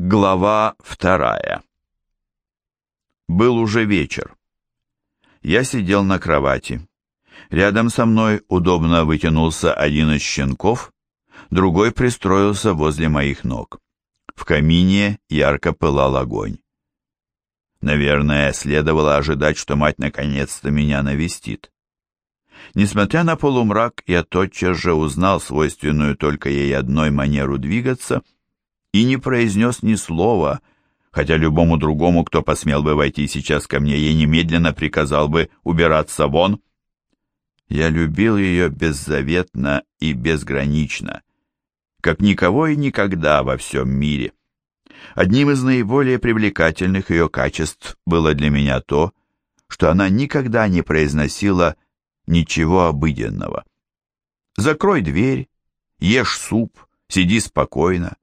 Глава вторая Был уже вечер. Я сидел на кровати. Рядом со мной удобно вытянулся один из щенков, другой пристроился возле моих ног. В камине ярко пылал огонь. Наверное, следовало ожидать, что мать наконец-то меня навестит. Несмотря на полумрак, я тотчас же узнал свойственную только ей одной манеру двигаться — и не произнес ни слова, хотя любому другому, кто посмел бы войти сейчас ко мне, я немедленно приказал бы убираться вон. Я любил ее беззаветно и безгранично, как никого и никогда во всем мире. Одним из наиболее привлекательных ее качеств было для меня то, что она никогда не произносила ничего обыденного. «Закрой дверь, ешь суп, сиди спокойно».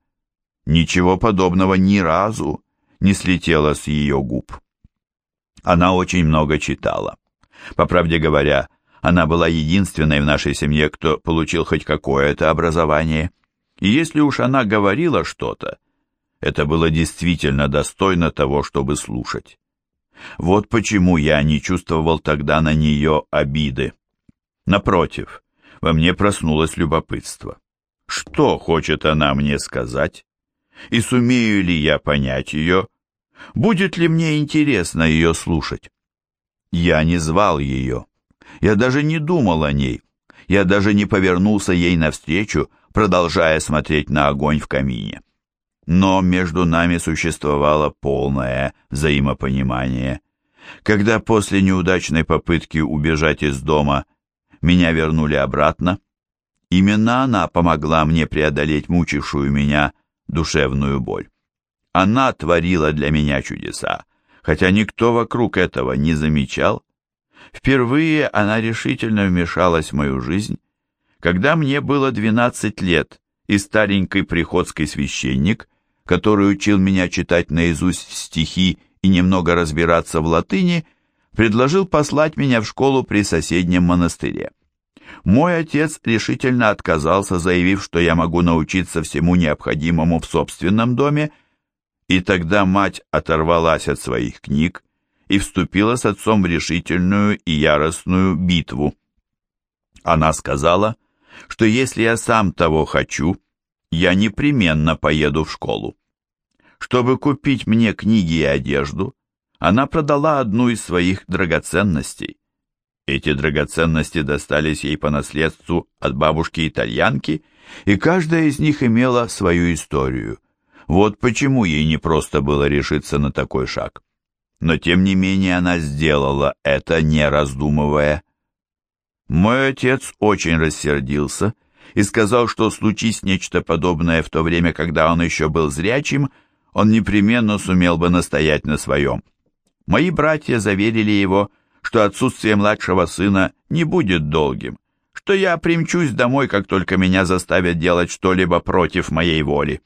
Ничего подобного ни разу не слетело с ее губ. Она очень много читала. По правде говоря, она была единственной в нашей семье, кто получил хоть какое-то образование. И если уж она говорила что-то, это было действительно достойно того, чтобы слушать. Вот почему я не чувствовал тогда на нее обиды. Напротив, во мне проснулось любопытство. Что хочет она мне сказать? И сумею ли я понять ее, будет ли мне интересно ее слушать. Я не звал ее, я даже не думал о ней, я даже не повернулся ей навстречу, продолжая смотреть на огонь в камине. Но между нами существовало полное взаимопонимание. Когда после неудачной попытки убежать из дома меня вернули обратно, именно она помогла мне преодолеть мучившую меня душевную боль. Она творила для меня чудеса, хотя никто вокруг этого не замечал. Впервые она решительно вмешалась в мою жизнь, когда мне было 12 лет, и старенький приходский священник, который учил меня читать наизусть стихи и немного разбираться в латыни, предложил послать меня в школу при соседнем монастыре. Мой отец решительно отказался, заявив, что я могу научиться всему необходимому в собственном доме, и тогда мать оторвалась от своих книг и вступила с отцом в решительную и яростную битву. Она сказала, что если я сам того хочу, я непременно поеду в школу. Чтобы купить мне книги и одежду, она продала одну из своих драгоценностей. Эти драгоценности достались ей по наследству от бабушки-итальянки, и каждая из них имела свою историю. Вот почему ей не просто было решиться на такой шаг. Но тем не менее она сделала это, не раздумывая. Мой отец очень рассердился и сказал, что случись нечто подобное в то время, когда он еще был зрячим, он непременно сумел бы настоять на своем. Мои братья заверили его, что отсутствие младшего сына не будет долгим, что я примчусь домой, как только меня заставят делать что-либо против моей воли.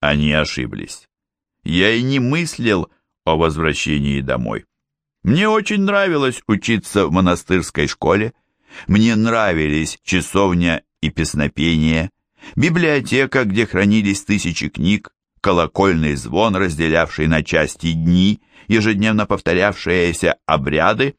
Они ошиблись. Я и не мыслил о возвращении домой. Мне очень нравилось учиться в монастырской школе. Мне нравились часовня и песнопение, библиотека, где хранились тысячи книг, колокольный звон, разделявший на части дни, ежедневно повторявшиеся обряды,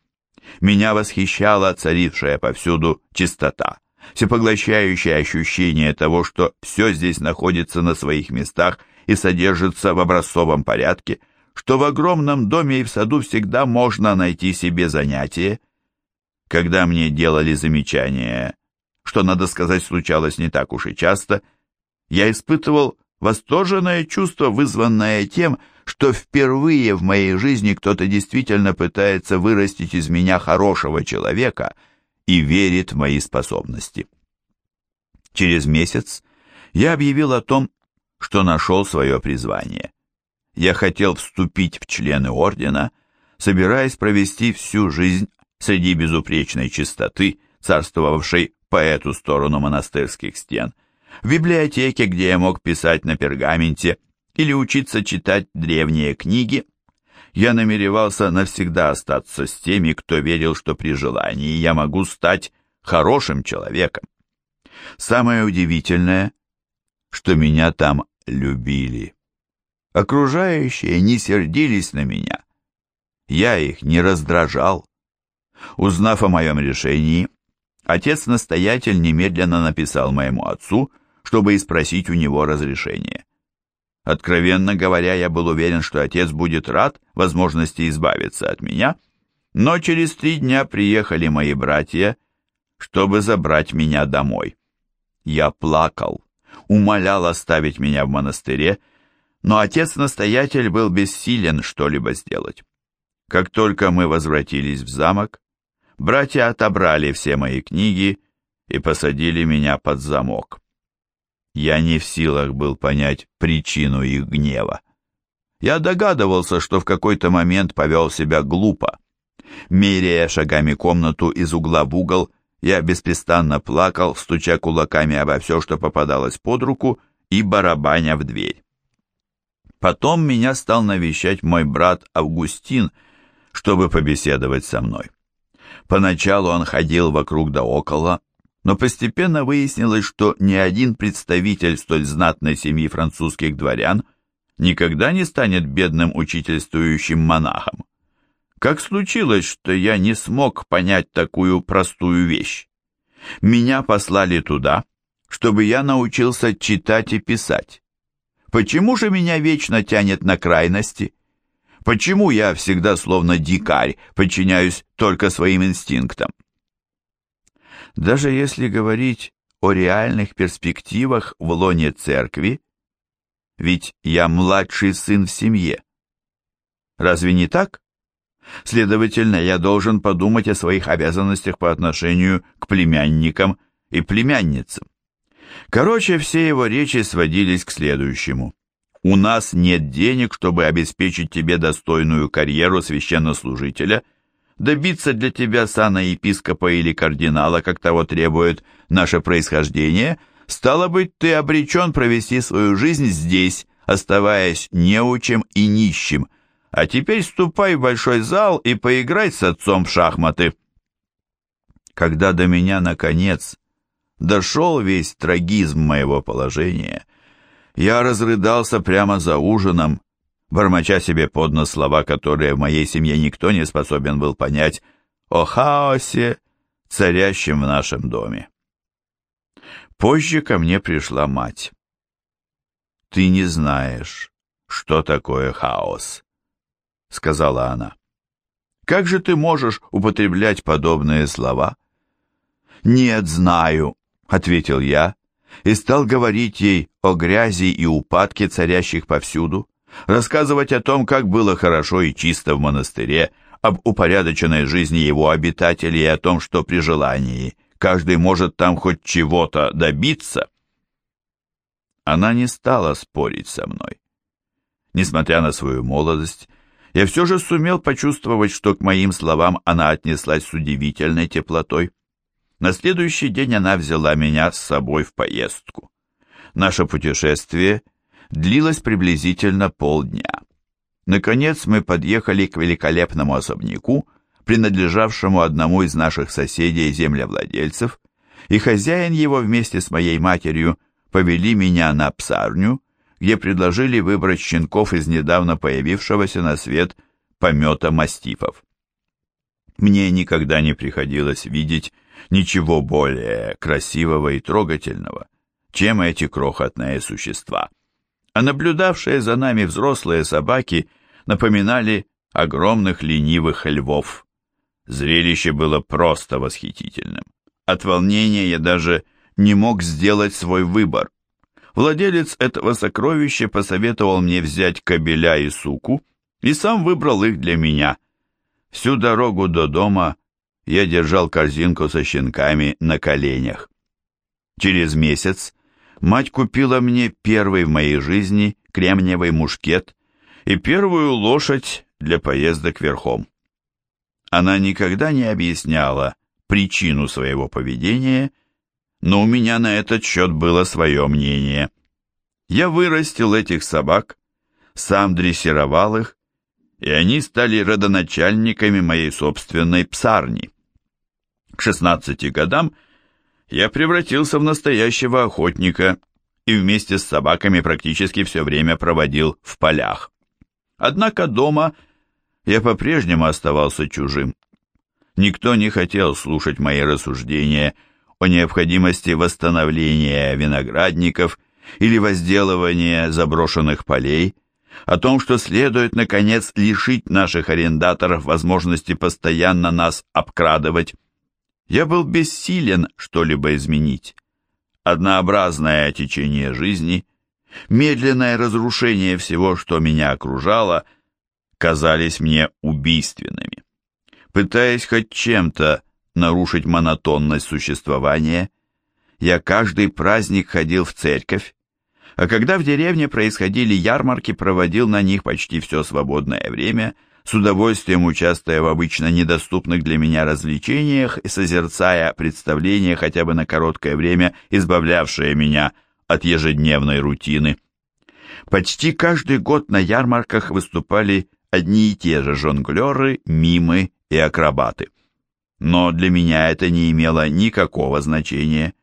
меня восхищала царившая повсюду чистота, всепоглощающее ощущение того, что все здесь находится на своих местах и содержится в образцовом порядке, что в огромном доме и в саду всегда можно найти себе занятие. Когда мне делали замечания, что, надо сказать, случалось не так уж и часто, я испытывал восторженное чувство, вызванное тем, что впервые в моей жизни кто-то действительно пытается вырастить из меня хорошего человека и верит в мои способности. Через месяц я объявил о том, что нашел свое призвание. Я хотел вступить в члены ордена, собираясь провести всю жизнь среди безупречной чистоты, царствовавшей по эту сторону монастырских стен, в библиотеке, где я мог писать на пергаменте или учиться читать древние книги. Я намеревался навсегда остаться с теми, кто верил, что при желании я могу стать хорошим человеком. Самое удивительное, что меня там любили. Окружающие не сердились на меня. Я их не раздражал. Узнав о моем решении, отец-настоятель немедленно написал моему отцу, чтобы спросить у него разрешения. Откровенно говоря, я был уверен, что отец будет рад возможности избавиться от меня, но через три дня приехали мои братья, чтобы забрать меня домой. Я плакал, умолял оставить меня в монастыре, но отец-настоятель был бессилен что-либо сделать. Как только мы возвратились в замок, братья отобрали все мои книги и посадили меня под замок. Я не в силах был понять причину их гнева. Я догадывался, что в какой-то момент повел себя глупо. Меряя шагами комнату из угла в угол, я беспрестанно плакал, стуча кулаками обо все, что попадалось под руку, и барабаня в дверь. Потом меня стал навещать мой брат Августин, чтобы побеседовать со мной. Поначалу он ходил вокруг да около, но постепенно выяснилось, что ни один представитель столь знатной семьи французских дворян никогда не станет бедным учительствующим монахом. Как случилось, что я не смог понять такую простую вещь? Меня послали туда, чтобы я научился читать и писать. Почему же меня вечно тянет на крайности? Почему я всегда словно дикарь, подчиняюсь только своим инстинктам? Даже если говорить о реальных перспективах в лоне церкви, ведь я младший сын в семье. Разве не так? Следовательно, я должен подумать о своих обязанностях по отношению к племянникам и племянницам. Короче, все его речи сводились к следующему. У нас нет денег, чтобы обеспечить тебе достойную карьеру священнослужителя, добиться для тебя сана епископа или кардинала, как того требует наше происхождение, стало быть, ты обречен провести свою жизнь здесь, оставаясь неучим и нищим – а теперь ступай в большой зал и поиграй с отцом в шахматы. Когда до меня, наконец, дошел весь трагизм моего положения, я разрыдался прямо за ужином, бормоча себе под нос слова, которые в моей семье никто не способен был понять, о хаосе, царящем в нашем доме. Позже ко мне пришла мать. «Ты не знаешь, что такое хаос», — сказала она. «Как же ты можешь употреблять подобные слова?» «Нет, знаю», — ответил я, и стал говорить ей о грязи и упадке, царящих повсюду, рассказывать о том, как было хорошо и чисто в монастыре, об упорядоченной жизни его обитателей и о том, что при желании каждый может там хоть чего-то добиться. Она не стала спорить со мной. Несмотря на свою молодость, я все же сумел почувствовать, что к моим словам она отнеслась с удивительной теплотой. На следующий день она взяла меня с собой в поездку. Наше путешествие длилось приблизительно полдня. Наконец мы подъехали к великолепному особняку, принадлежавшему одному из наших соседей-землевладельцев, и хозяин его вместе с моей матерью повели меня на псарню, где предложили выбрать щенков из недавно появившегося на свет помета мастифов. Мне никогда не приходилось видеть ничего более красивого и трогательного, чем эти крохотные существа. А наблюдавшие за нами взрослые собаки напоминали огромных ленивых львов. Зрелище было просто восхитительным. От волнения я даже не мог сделать свой выбор. Владелец этого сокровища посоветовал мне взять кобеля и суку, и сам выбрал их для меня. Всю дорогу до дома я держал корзинку со щенками на коленях. Через месяц мать купила мне первый в моей жизни кремниевый мушкет и первую лошадь для поездок верхом. Она никогда не объясняла причину своего поведения но у меня на этот счет было свое мнение. Я вырастил этих собак, сам дрессировал их, и они стали родоначальниками моей собственной псарни. К 16 годам я превратился в настоящего охотника и вместе с собаками практически все время проводил в полях. Однако дома я по-прежнему оставался чужим. Никто не хотел слушать мои рассуждения о необходимости восстановления виноградников или возделывания заброшенных полей, о том, что следует, наконец, лишить наших арендаторов возможности постоянно нас обкрадывать. Я был бессилен что-либо изменить. Однообразное течение жизни, медленное разрушение всего, что меня окружало, казались мне убийственными. Пытаясь хоть чем-то нарушить монотонность существования, я каждый праздник ходил в церковь, а когда в деревне происходили ярмарки, проводил на них почти все свободное время, с удовольствием участвуя в обычно недоступных для меня развлечениях и созерцая представления хотя бы на короткое время, избавлявшие меня от ежедневной рутины. Почти каждый год на ярмарках выступали одни и те же жонглеры, мимы и акробаты. Но для меня это не имело никакого значения.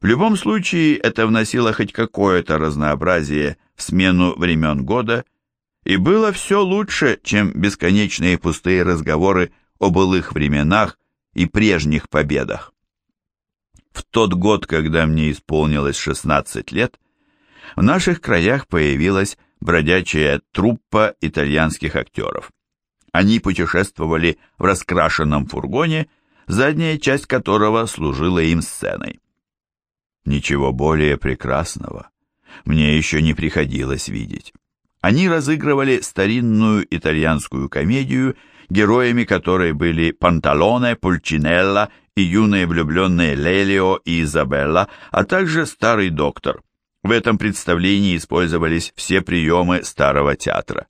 В любом случае это вносило хоть какое-то разнообразие в смену времен года, и было все лучше, чем бесконечные пустые разговоры о былых временах и прежних победах. В тот год, когда мне исполнилось 16 лет, в наших краях появилась бродячая труппа итальянских актеров. Они путешествовали в раскрашенном фургоне, задняя часть которого служила им сценой. Ничего более прекрасного мне еще не приходилось видеть. Они разыгрывали старинную итальянскую комедию, героями которой были Панталоне, Пульчинелла и юные влюбленные Лелио и Изабелла, а также старый доктор. В этом представлении использовались все приемы старого театра.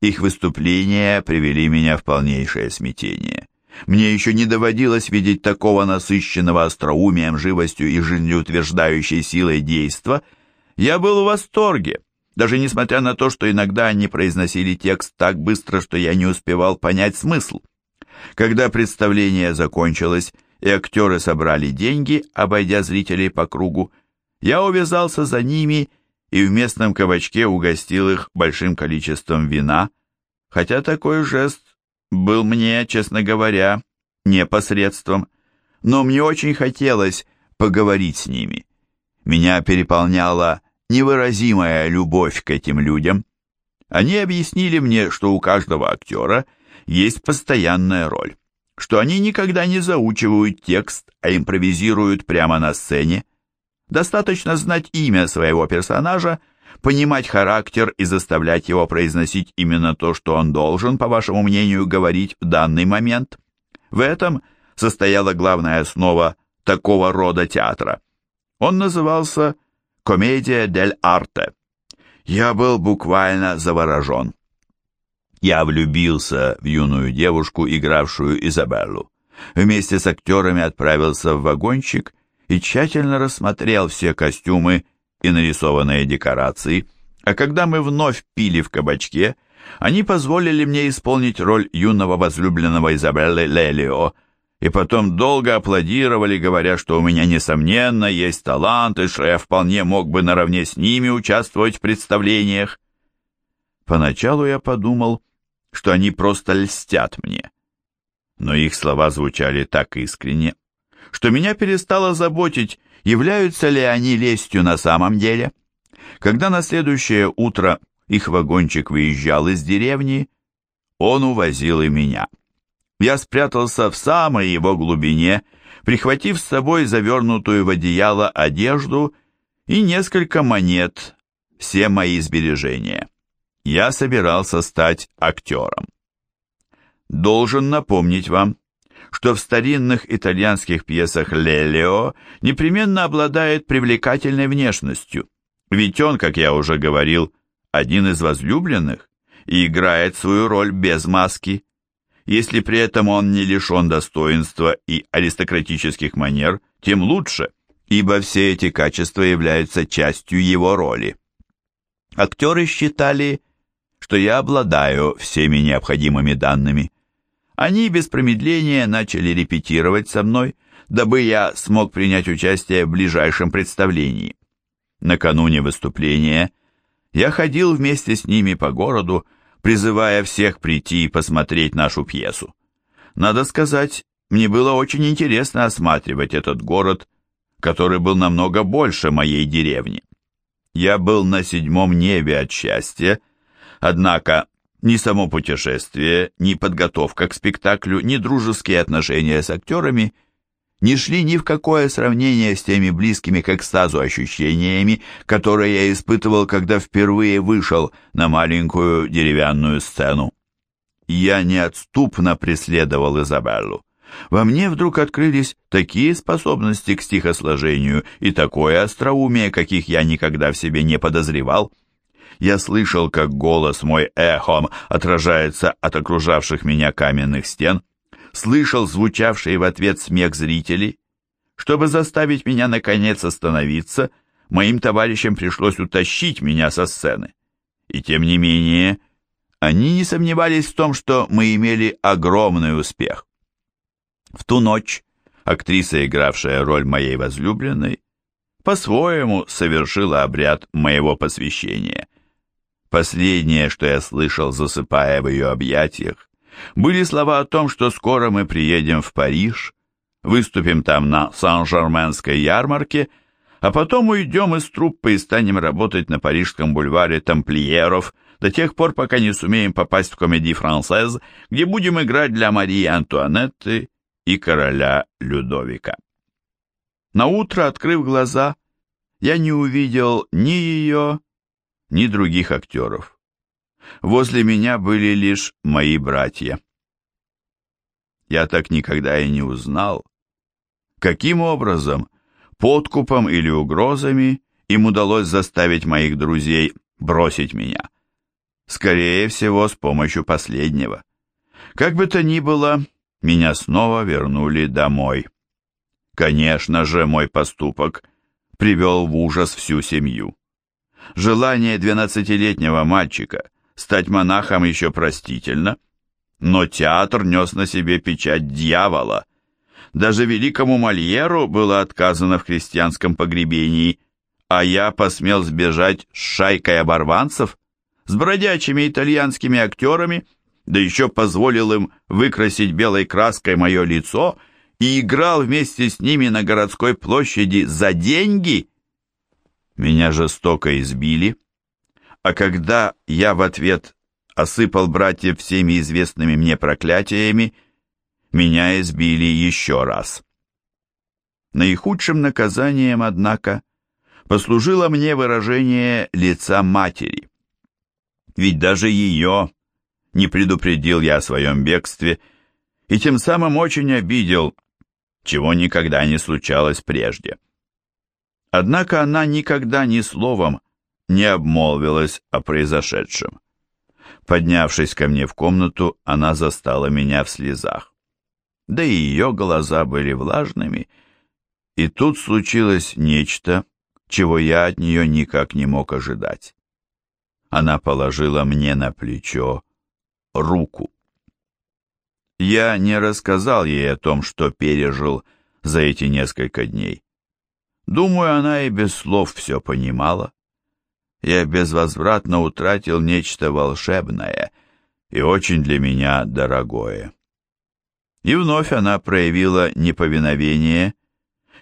Их выступления привели меня в полнейшее смятение. Мне еще не доводилось видеть такого насыщенного остроумием, живостью и жизнеутверждающей силой действа. Я был в восторге, даже несмотря на то, что иногда они произносили текст так быстро, что я не успевал понять смысл. Когда представление закончилось и актеры собрали деньги, обойдя зрителей по кругу, я увязался за ними и в местном кабачке угостил их большим количеством вина, хотя такой жест был мне, честно говоря, непосредством, но мне очень хотелось поговорить с ними. Меня переполняла невыразимая любовь к этим людям. Они объяснили мне, что у каждого актера есть постоянная роль, что они никогда не заучивают текст, а импровизируют прямо на сцене, Достаточно знать имя своего персонажа, понимать характер и заставлять его произносить именно то, что он должен, по вашему мнению, говорить в данный момент. В этом состояла главная основа такого рода театра. Он назывался «Комедия дель арте». Я был буквально заворожен. Я влюбился в юную девушку, игравшую Изабеллу. Вместе с актерами отправился в вагончик и тщательно рассмотрел все костюмы и нарисованные декорации, а когда мы вновь пили в кабачке, они позволили мне исполнить роль юного возлюбленного Изабеллы Лелио, и потом долго аплодировали, говоря, что у меня, несомненно, есть талант, и что я вполне мог бы наравне с ними участвовать в представлениях. Поначалу я подумал, что они просто льстят мне. Но их слова звучали так искренне, что меня перестало заботить, являются ли они лестью на самом деле. Когда на следующее утро их вагончик выезжал из деревни, он увозил и меня. Я спрятался в самой его глубине, прихватив с собой завернутую в одеяло одежду и несколько монет, все мои сбережения. Я собирался стать актером. Должен напомнить вам, что в старинных итальянских пьесах Лелио непременно обладает привлекательной внешностью, ведь он, как я уже говорил, один из возлюбленных и играет свою роль без маски. Если при этом он не лишен достоинства и аристократических манер, тем лучше, ибо все эти качества являются частью его роли. Актеры считали, что я обладаю всеми необходимыми данными. Они без промедления начали репетировать со мной, дабы я смог принять участие в ближайшем представлении. Накануне выступления я ходил вместе с ними по городу, призывая всех прийти и посмотреть нашу пьесу. Надо сказать, мне было очень интересно осматривать этот город, который был намного больше моей деревни. Я был на седьмом небе от счастья, однако ни само путешествие, ни подготовка к спектаклю, ни дружеские отношения с актерами не шли ни в какое сравнение с теми близкими к экстазу ощущениями, которые я испытывал, когда впервые вышел на маленькую деревянную сцену. Я неотступно преследовал Изабеллу. Во мне вдруг открылись такие способности к стихосложению и такое остроумие, каких я никогда в себе не подозревал. Я слышал, как голос мой эхом отражается от окружавших меня каменных стен, слышал звучавший в ответ смех зрителей. Чтобы заставить меня наконец остановиться, моим товарищам пришлось утащить меня со сцены. И тем не менее, они не сомневались в том, что мы имели огромный успех. В ту ночь актриса, игравшая роль моей возлюбленной, по-своему совершила обряд моего посвящения. Последнее, что я слышал, засыпая в ее объятиях, были слова о том, что скоро мы приедем в Париж, выступим там на Сан-Жерменской ярмарке, а потом уйдем из труппы и станем работать на парижском бульваре тамплиеров до тех пор, пока не сумеем попасть в комедий францез, где будем играть для Марии Антуанетты и короля Людовика. На утро, открыв глаза, я не увидел ни ее, ни других актеров. Возле меня были лишь мои братья. Я так никогда и не узнал, каким образом, подкупом или угрозами, им удалось заставить моих друзей бросить меня. Скорее всего, с помощью последнего. Как бы то ни было, меня снова вернули домой. Конечно же, мой поступок привел в ужас всю семью. Желание двенадцатилетнего мальчика стать монахом еще простительно, но театр нес на себе печать дьявола. Даже великому Мольеру было отказано в христианском погребении, а я посмел сбежать с шайкой оборванцев, с бродячими итальянскими актерами, да еще позволил им выкрасить белой краской мое лицо и играл вместе с ними на городской площади за деньги – меня жестоко избили, а когда я в ответ осыпал братьев всеми известными мне проклятиями, меня избили еще раз. Наихудшим наказанием, однако, послужило мне выражение лица матери. Ведь даже ее не предупредил я о своем бегстве и тем самым очень обидел, чего никогда не случалось прежде. Однако она никогда ни словом не обмолвилась о произошедшем. Поднявшись ко мне в комнату, она застала меня в слезах. Да и ее глаза были влажными, и тут случилось нечто, чего я от нее никак не мог ожидать. Она положила мне на плечо руку. Я не рассказал ей о том, что пережил за эти несколько дней. Думаю, она и без слов все понимала. Я безвозвратно утратил нечто волшебное и очень для меня дорогое. И вновь она проявила неповиновение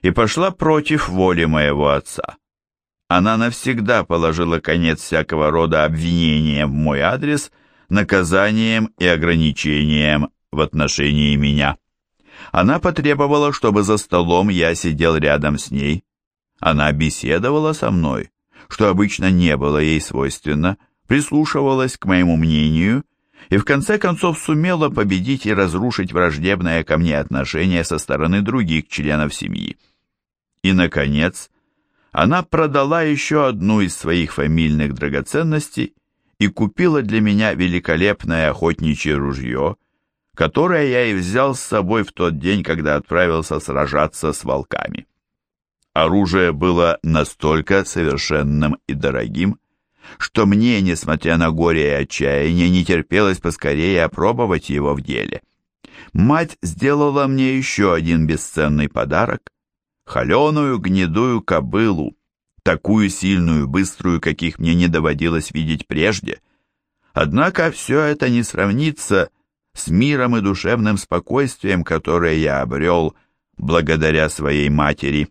и пошла против воли моего отца. Она навсегда положила конец всякого рода обвинениям в мой адрес, наказанием и ограничением в отношении меня. Она потребовала, чтобы за столом я сидел рядом с ней, она беседовала со мной, что обычно не было ей свойственно, прислушивалась к моему мнению и в конце концов сумела победить и разрушить враждебное ко мне отношение со стороны других членов семьи. И, наконец, она продала еще одну из своих фамильных драгоценностей и купила для меня великолепное охотничье ружье, которое я и взял с собой в тот день, когда отправился сражаться с волками. Оружие было настолько совершенным и дорогим, что мне, несмотря на горе и отчаяние, не терпелось поскорее опробовать его в деле. Мать сделала мне еще один бесценный подарок — холеную гнедую кобылу, такую сильную, быструю, каких мне не доводилось видеть прежде. Однако все это не сравнится с миром и душевным спокойствием, которое я обрел благодаря своей матери.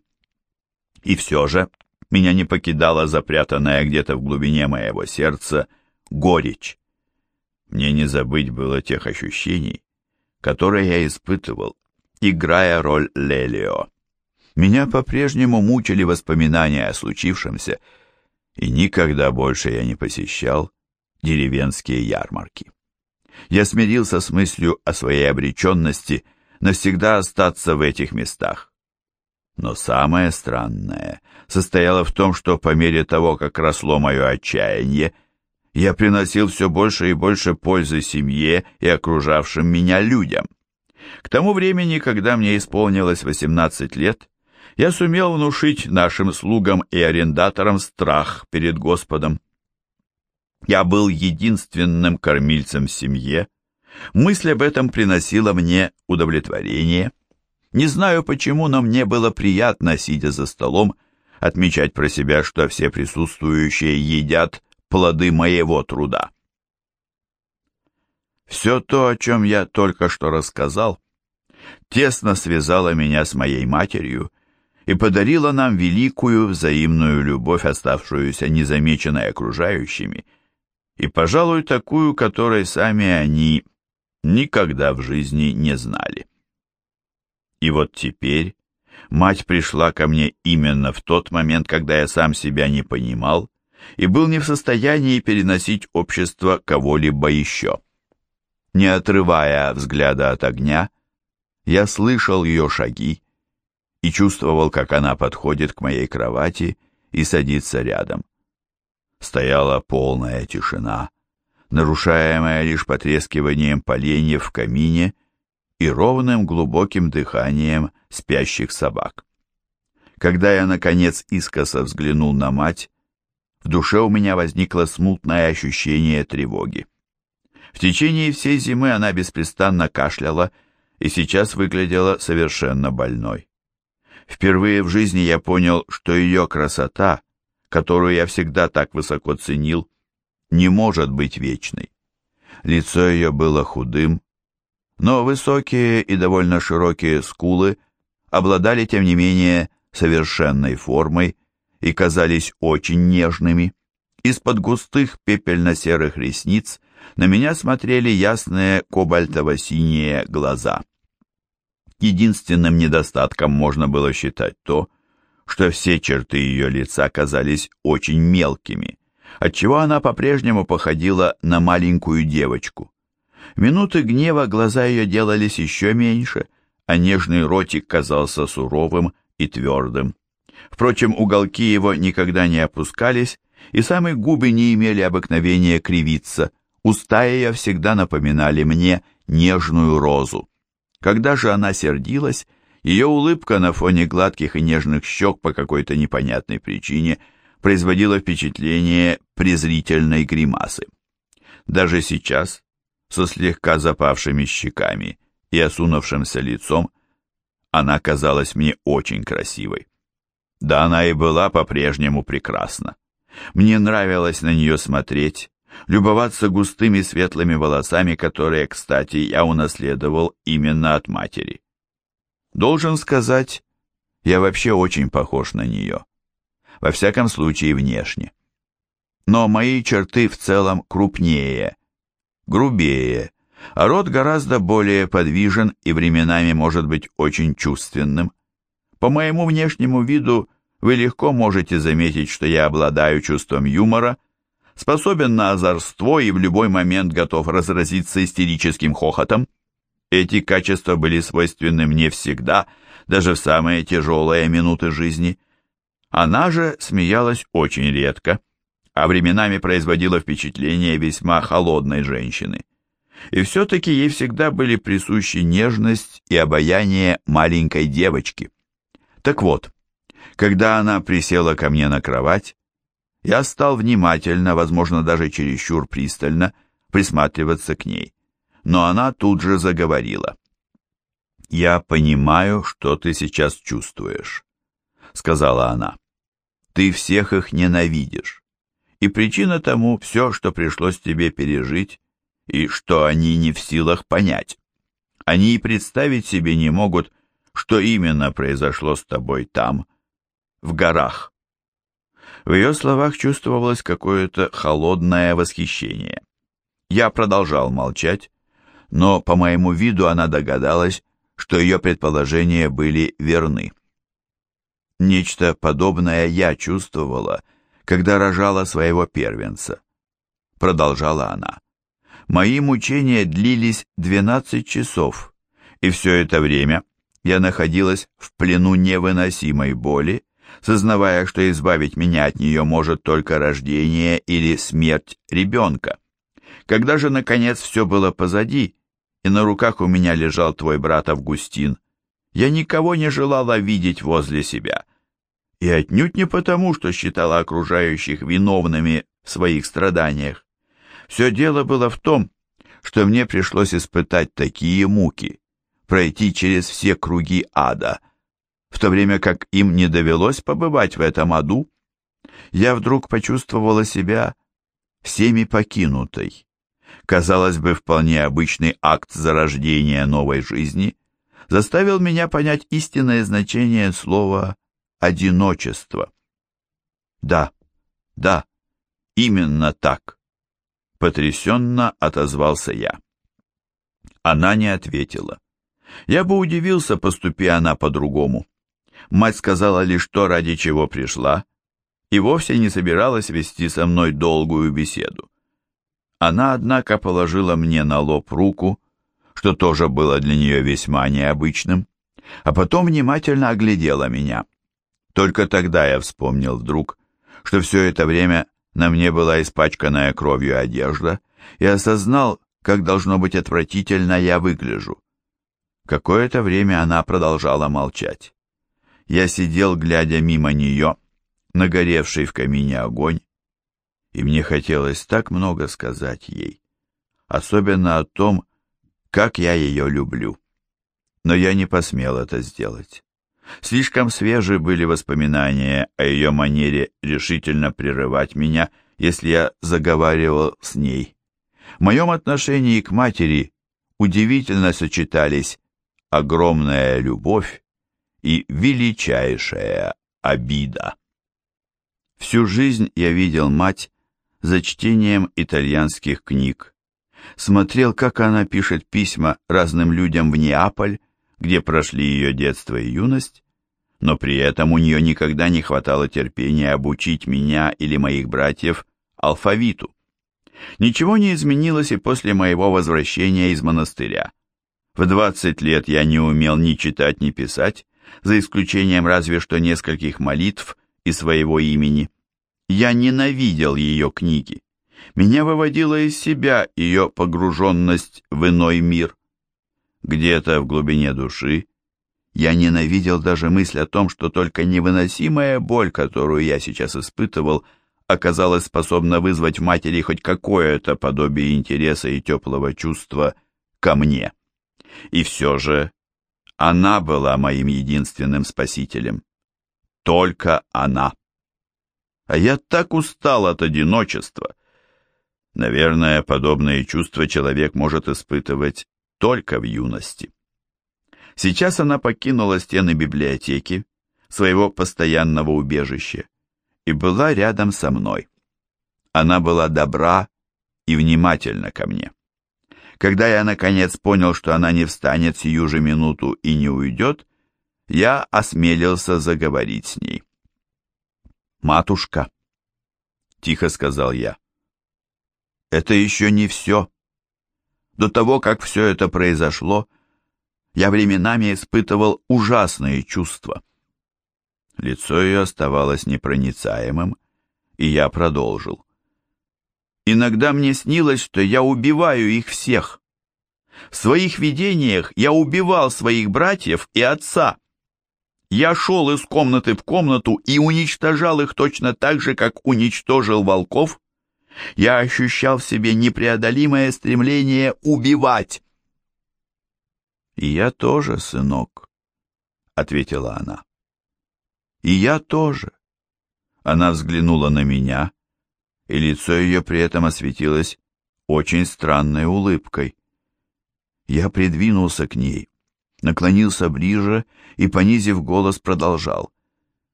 И все же меня не покидала запрятанная где-то в глубине моего сердца горечь. Мне не забыть было тех ощущений, которые я испытывал, играя роль Лелио. Меня по-прежнему мучили воспоминания о случившемся, и никогда больше я не посещал деревенские ярмарки. Я смирился с мыслью о своей обреченности навсегда остаться в этих местах. Но самое странное состояло в том, что по мере того, как росло мое отчаяние, я приносил все больше и больше пользы семье и окружавшим меня людям. К тому времени, когда мне исполнилось 18 лет, я сумел внушить нашим слугам и арендаторам страх перед Господом. Я был единственным кормильцем в семье. Мысль об этом приносила мне удовлетворение. Не знаю почему, но мне было приятно, сидя за столом, отмечать про себя, что все присутствующие едят плоды моего труда. Все то, о чем я только что рассказал, тесно связало меня с моей матерью и подарила нам великую взаимную любовь, оставшуюся незамеченной окружающими, и, пожалуй, такую, которой сами они никогда в жизни не знали. И вот теперь мать пришла ко мне именно в тот момент, когда я сам себя не понимал и был не в состоянии переносить общество кого-либо еще. Не отрывая взгляда от огня, я слышал ее шаги, и чувствовал, как она подходит к моей кровати и садится рядом. Стояла полная тишина, нарушаемая лишь потрескиванием поленьев в камине и ровным глубоким дыханием спящих собак. Когда я, наконец, искоса взглянул на мать, в душе у меня возникло смутное ощущение тревоги. В течение всей зимы она беспрестанно кашляла и сейчас выглядела совершенно больной. Впервые в жизни я понял, что ее красота, которую я всегда так высоко ценил, не может быть вечной. Лицо ее было худым, но высокие и довольно широкие скулы обладали, тем не менее, совершенной формой и казались очень нежными. Из-под густых пепельно-серых ресниц на меня смотрели ясные кобальтово-синие глаза. Единственным недостатком можно было считать то, что все черты ее лица казались очень мелкими, отчего она по-прежнему походила на маленькую девочку. Минуты гнева глаза ее делались еще меньше, а нежный ротик казался суровым и твердым. Впрочем, уголки его никогда не опускались, и самые губы не имели обыкновения кривиться. Уста ее всегда напоминали мне нежную розу. Когда же она сердилась, ее улыбка на фоне гладких и нежных щек по какой-то непонятной причине производила впечатление презрительной гримасы. Даже сейчас, со слегка запавшими щеками и осунувшимся лицом, она казалась мне очень красивой. Да она и была по-прежнему прекрасна. Мне нравилось на нее смотреть, любоваться густыми светлыми волосами, которые, кстати, я унаследовал именно от матери. Должен сказать, я вообще очень похож на нее. Во всяком случае, внешне. Но мои черты в целом крупнее, грубее, а рот гораздо более подвижен и временами может быть очень чувственным. По моему внешнему виду вы легко можете заметить, что я обладаю чувством юмора, способен на озорство и в любой момент готов разразиться истерическим хохотом. Эти качества были свойственны мне всегда, даже в самые тяжелые минуты жизни. Она же смеялась очень редко, а временами производила впечатление весьма холодной женщины. И все-таки ей всегда были присущи нежность и обаяние маленькой девочки. Так вот, когда она присела ко мне на кровать, я стал внимательно, возможно, даже чересчур пристально, присматриваться к ней. Но она тут же заговорила. «Я понимаю, что ты сейчас чувствуешь», — сказала она. Ты всех их ненавидишь. И причина тому все, что пришлось тебе пережить, и что они не в силах понять. Они и представить себе не могут, что именно произошло с тобой там, в горах. В ее словах чувствовалось какое-то холодное восхищение. Я продолжал молчать, но по моему виду она догадалась, что ее предположения были верны. Нечто подобное я чувствовала, когда рожала своего первенца. Продолжала она. Мои мучения длились 12 часов, и все это время я находилась в плену невыносимой боли, сознавая, что избавить меня от нее может только рождение или смерть ребенка. Когда же, наконец, все было позади, и на руках у меня лежал твой брат Августин, я никого не желала видеть возле себя. И отнюдь не потому, что считала окружающих виновными в своих страданиях. Все дело было в том, что мне пришлось испытать такие муки, пройти через все круги ада, в то время как им не довелось побывать в этом аду, я вдруг почувствовала себя всеми покинутой. Казалось бы, вполне обычный акт зарождения новой жизни заставил меня понять истинное значение слова «одиночество». Да, да, именно так. Потрясенно отозвался я. Она не ответила. Я бы удивился, поступи она по-другому. Мать сказала лишь то, ради чего пришла, и вовсе не собиралась вести со мной долгую беседу. Она, однако, положила мне на лоб руку, что тоже было для нее весьма необычным, а потом внимательно оглядела меня. Только тогда я вспомнил вдруг, что все это время на мне была испачканная кровью одежда, и осознал, как должно быть отвратительно я выгляжу. Какое-то время она продолжала молчать. Я сидел, глядя мимо нее, нагоревший в камине огонь, и мне хотелось так много сказать ей, особенно о том, как я ее люблю. Но я не посмел это сделать. Слишком свежи были воспоминания о ее манере решительно прерывать меня, если я заговаривал с ней. В моем отношении к матери удивительно сочетались огромная любовь и величайшая обида. Всю жизнь я видел мать за чтением итальянских книг. Смотрел, как она пишет письма разным людям в Неаполь, где прошли ее детство и юность, но при этом у нее никогда не хватало терпения обучить меня или моих братьев алфавиту. Ничего не изменилось и после моего возвращения из монастыря. В 20 лет я не умел ни читать, ни писать, за исключением разве что нескольких молитв и своего имени. Я ненавидел ее книги. Меня выводила из себя ее погруженность в иной мир. Где-то в глубине души я ненавидел даже мысль о том, что только невыносимая боль, которую я сейчас испытывал, оказалась способна вызвать в матери хоть какое-то подобие интереса и теплого чувства ко мне. И все же она была моим единственным спасителем. Только она. А я так устал от одиночества. Наверное, подобные чувства человек может испытывать только в юности. Сейчас она покинула стены библиотеки, своего постоянного убежища, и была рядом со мной. Она была добра и внимательна ко мне. Когда я, наконец, понял, что она не встанет сию же минуту и не уйдет, я осмелился заговорить с ней. «Матушка», — тихо сказал я, — «это еще не все. До того, как все это произошло, я временами испытывал ужасные чувства». Лицо ее оставалось непроницаемым, и я продолжил. Иногда мне снилось, что я убиваю их всех. В своих видениях я убивал своих братьев и отца. Я шел из комнаты в комнату и уничтожал их точно так же, как уничтожил волков. Я ощущал в себе непреодолимое стремление убивать. «И я тоже, сынок», — ответила она. «И я тоже. Она взглянула на меня, и лицо ее при этом осветилось очень странной улыбкой. Я придвинулся к ней, наклонился ближе и, понизив голос, продолжал.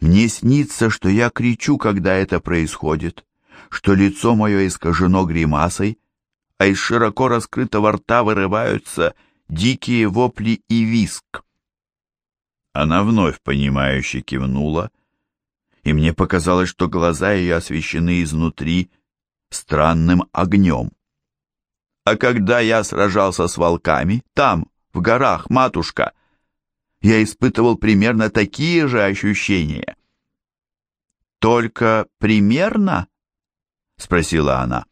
«Мне снится, что я кричу, когда это происходит, что лицо мое искажено гримасой, а из широко раскрытого рта вырываются дикие вопли и виск. Она вновь понимающе кивнула, и мне показалось, что глаза ее освещены изнутри странным огнем. А когда я сражался с волками, там, в горах, матушка, я испытывал примерно такие же ощущения. «Только примерно?» — спросила она.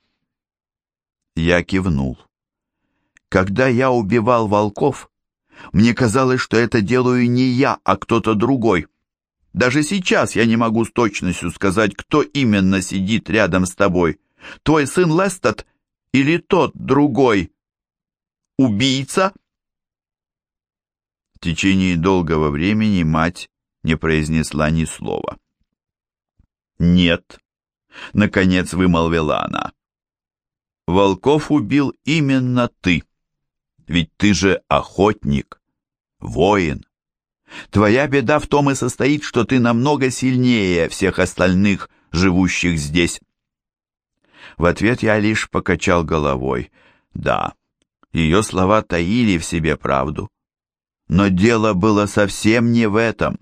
Я кивнул. Когда я убивал волков, мне казалось, что это делаю не я, а кто-то другой. Даже сейчас я не могу с точностью сказать, кто именно сидит рядом с тобой. Твой сын Лестед или тот другой? Убийца? В течение долгого времени мать не произнесла ни слова. «Нет», — наконец вымолвила она. «Волков убил именно ты, ведь ты же охотник, воин. Твоя беда в том и состоит, что ты намного сильнее всех остальных, живущих здесь». В ответ я лишь покачал головой. Да, ее слова таили в себе правду. Но дело было совсем не в этом.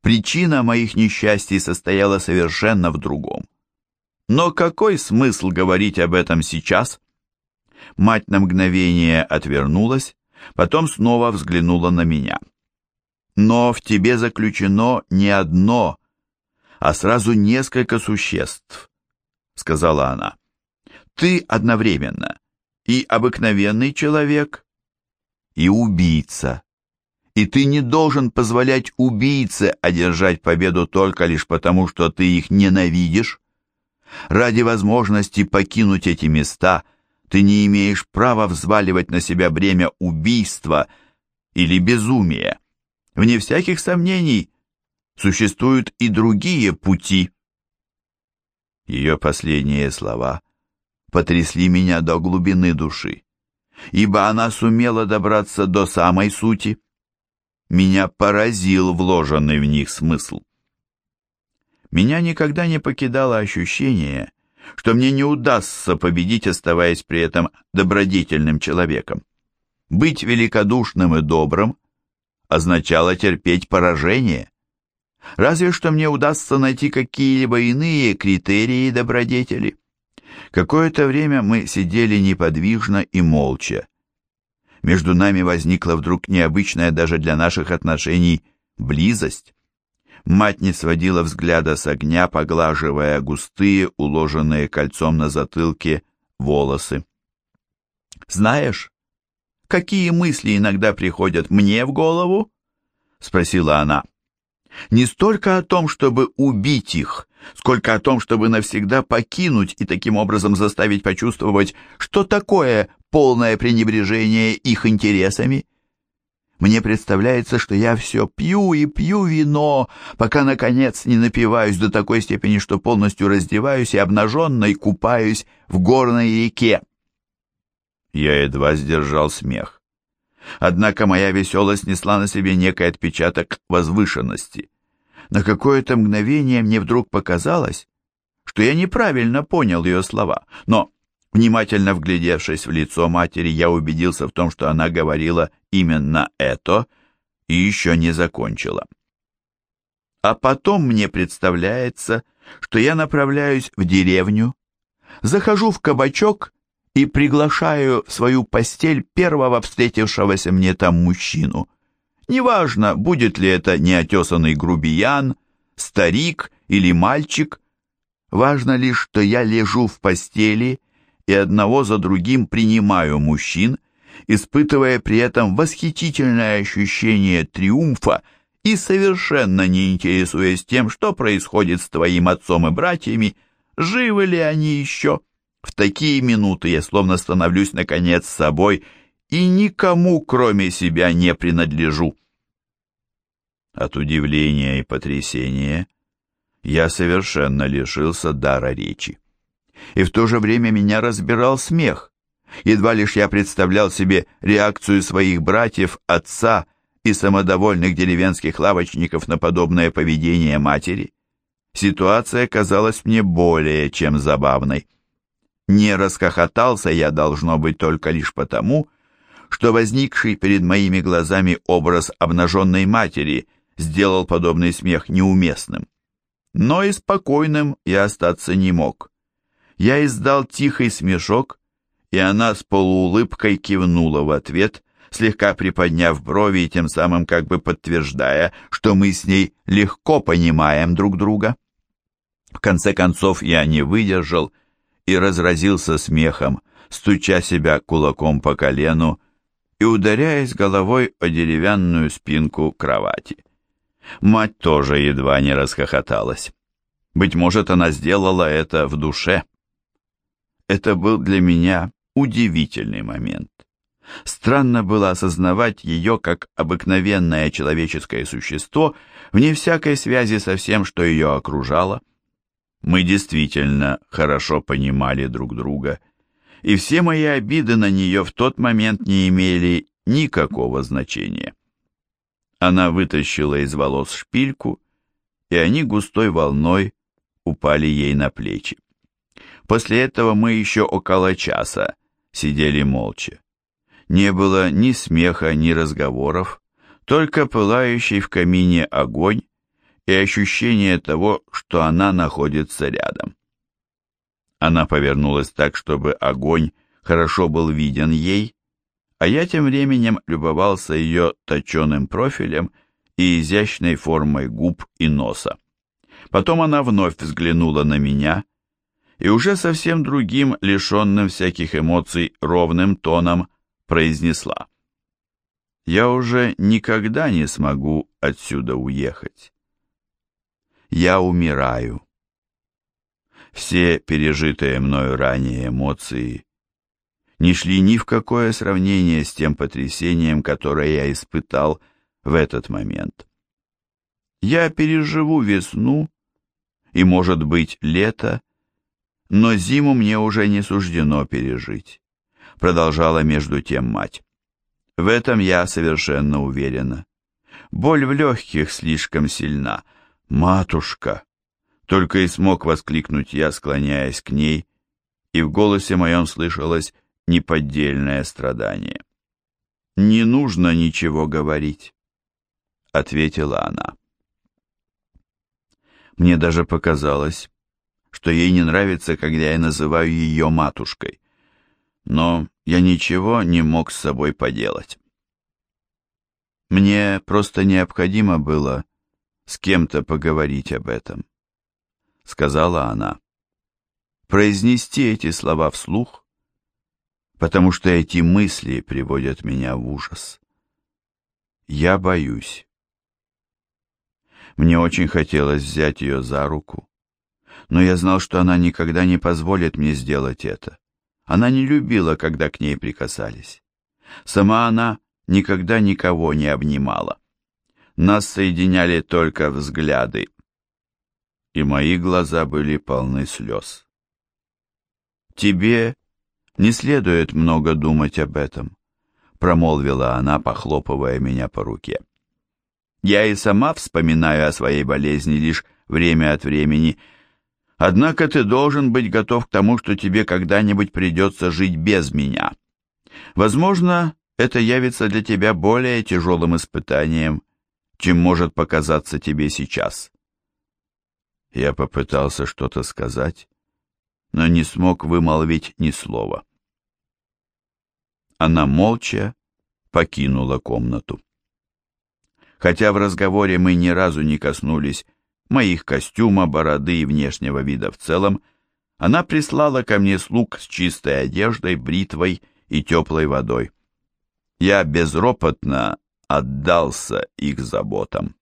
Причина моих несчастий состояла совершенно в другом. Но какой смысл говорить об этом сейчас? Мать на мгновение отвернулась, потом снова взглянула на меня. Но в тебе заключено не одно, а сразу несколько существ, сказала она. Ты одновременно и обыкновенный человек, и убийца. И ты не должен позволять убийце одержать победу только лишь потому, что ты их ненавидишь. Ради возможности покинуть эти места ты не имеешь права взваливать на себя бремя убийства или безумия. Вне всяких сомнений, существуют и другие пути. Ее последние слова потрясли меня до глубины души, ибо она сумела добраться до самой сути меня поразил вложенный в них смысл. Меня никогда не покидало ощущение, что мне не удастся победить, оставаясь при этом добродетельным человеком. Быть великодушным и добрым означало терпеть поражение. Разве что мне удастся найти какие-либо иные критерии добродетели. Какое-то время мы сидели неподвижно и молча между нами возникла вдруг необычная даже для наших отношений близость. Мать не сводила взгляда с огня, поглаживая густые, уложенные кольцом на затылке, волосы. «Знаешь, какие мысли иногда приходят мне в голову?» — спросила она. «Не столько о том, чтобы убить их, сколько о том, чтобы навсегда покинуть и таким образом заставить почувствовать, что такое полное пренебрежение их интересами. Мне представляется, что я все пью и пью вино, пока, наконец, не напиваюсь до такой степени, что полностью раздеваюсь и обнаженной купаюсь в горной реке. Я едва сдержал смех. Однако моя веселость несла на себе некий отпечаток возвышенности. На какое-то мгновение мне вдруг показалось, что я неправильно понял ее слова, но Внимательно вглядевшись в лицо матери, я убедился в том, что она говорила именно это и еще не закончила. А потом мне представляется, что я направляюсь в деревню, захожу в кабачок и приглашаю в свою постель первого встретившегося мне там мужчину. Неважно, будет ли это неотесанный грубиян, старик или мальчик, важно лишь, что я лежу в постели и одного за другим принимаю мужчин, испытывая при этом восхитительное ощущение триумфа и совершенно не интересуясь тем, что происходит с твоим отцом и братьями, живы ли они еще. В такие минуты я словно становлюсь наконец собой и никому, кроме себя, не принадлежу. От удивления и потрясения Я совершенно лишился дара речи. И в то же время меня разбирал смех. Едва лишь я представлял себе реакцию своих братьев, отца и самодовольных деревенских лавочников на подобное поведение матери. Ситуация казалась мне более чем забавной. Не расхохотался я, должно быть, только лишь потому, что возникший перед моими глазами образ обнаженной матери сделал подобный смех неуместным. Но и спокойным я остаться не мог. Я издал тихий смешок, и она с полуулыбкой кивнула в ответ, слегка приподняв брови и тем самым как бы подтверждая, что мы с ней легко понимаем друг друга. В конце концов я не выдержал и разразился смехом, стуча себя кулаком по колену и ударяясь головой о деревянную спинку кровати. Мать тоже едва не расхохоталась. Быть может, она сделала это в душе. Это был для меня удивительный момент. Странно было осознавать ее как обыкновенное человеческое существо, вне всякой связи со всем, что ее окружало. Мы действительно хорошо понимали друг друга, и все мои обиды на нее в тот момент не имели никакого значения. Она вытащила из волос шпильку, и они густой волной упали ей на плечи. После этого мы еще около часа сидели молча. Не было ни смеха, ни разговоров, только пылающий в камине огонь и ощущение того, что она находится рядом. Она повернулась так, чтобы огонь хорошо был виден ей, а я тем временем любовался ее точеным профилем и изящной формой губ и носа. Потом она вновь взглянула на меня и уже совсем другим, лишенным всяких эмоций, ровным тоном произнесла. «Я уже никогда не смогу отсюда уехать. Я умираю. Все пережитые мною ранее эмоции не шли ни в какое сравнение с тем потрясением, которое я испытал в этот момент. Я переживу весну и, может быть, лето, но зиму мне уже не суждено пережить, продолжала между тем мать. В этом я совершенно уверена. Боль в легких слишком сильна. Матушка! Только и смог воскликнуть я, склоняясь к ней, и в голосе моем слышалось неподдельное страдание. «Не нужно ничего говорить», — ответила она. Мне даже показалось, что ей не нравится, когда я называю ее матушкой, но я ничего не мог с собой поделать. Мне просто необходимо было с кем-то поговорить об этом, сказала она. Произнести эти слова вслух потому что эти мысли приводят меня в ужас. Я боюсь. Мне очень хотелось взять ее за руку, но я знал, что она никогда не позволит мне сделать это. Она не любила, когда к ней прикасались. Сама она никогда никого не обнимала. Нас соединяли только взгляды, и мои глаза были полны слез. «Тебе не следует много думать об этом, промолвила она, похлопывая меня по руке. Я и сама вспоминаю о своей болезни лишь время от времени, однако ты должен быть готов к тому, что тебе когда-нибудь придется жить без меня. Возможно, это явится для тебя более тяжелым испытанием, чем может показаться тебе сейчас. Я попытался что-то сказать, но не смог вымолвить ни слова. Она молча покинула комнату. Хотя в разговоре мы ни разу не коснулись моих костюма, бороды и внешнего вида в целом, она прислала ко мне слуг с чистой одеждой, бритвой и теплой водой. Я безропотно отдался их заботам.